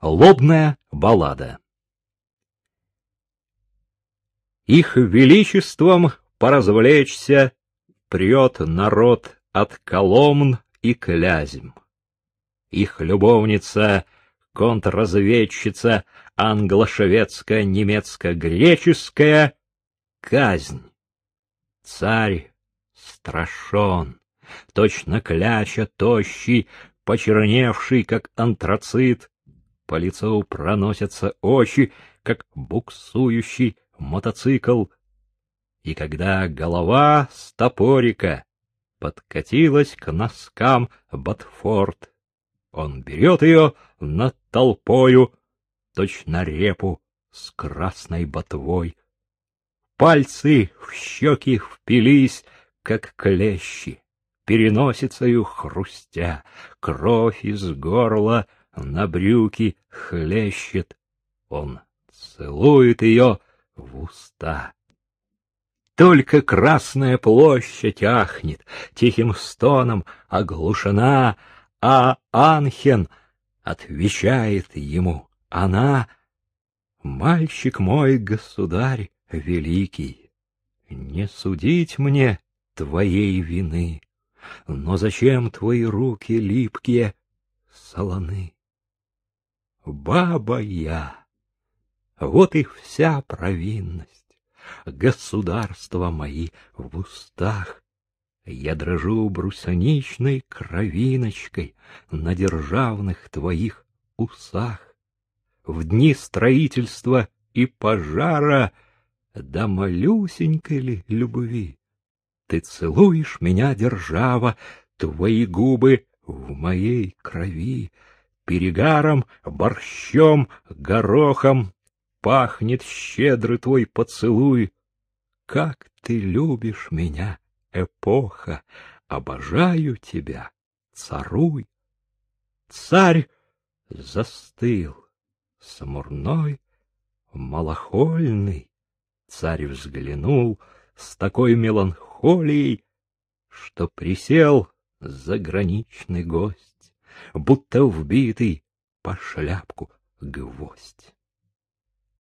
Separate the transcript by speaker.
Speaker 1: Лобная баллада Их величеством поразвлечься прет народ от Коломн и Клязем. Их любовница, контрразведчица англо-шведская, немецко-греческая — казнь. Царь страшен, точно кляча тощий, почерневший, как антрацит, по лицу проносятся очи, как буксующий мотоцикл. И когда голова с топорика подкатилась к носкам Ботфорд, он берет ее над толпою, точно репу с красной ботвой. Пальцы в щеки впились, как клещи, переносицею хрустя, кровь из горла на брюки хлещет. Он целует ее в уста. Только Красная площадь ахнет, тихим стоном оглушена, а Анхен отвечает ему она — мальчик мой, государь великий, не судить мне твоей вины, но зачем твои руки липкие солоны? Баба я, вот и вся провинность, государства мои в устах. Я дрожу брусаничной кровиночкой на державных твоих усах в дни строительства и пожара, да малюсенькой ли любви. Ты целуешь меня, держава, твои губы в моей крови, перегаром, борщом, горохом пахнет щедрый твой поцелуй. Как ты любишь меня, эпоха, обожаю тебя, царуй. Царь застыл смурной, малохольный. Царь взглянул с такой меланхолией, что присел заграничный гость, будто вбитый по шляпку гвоздь.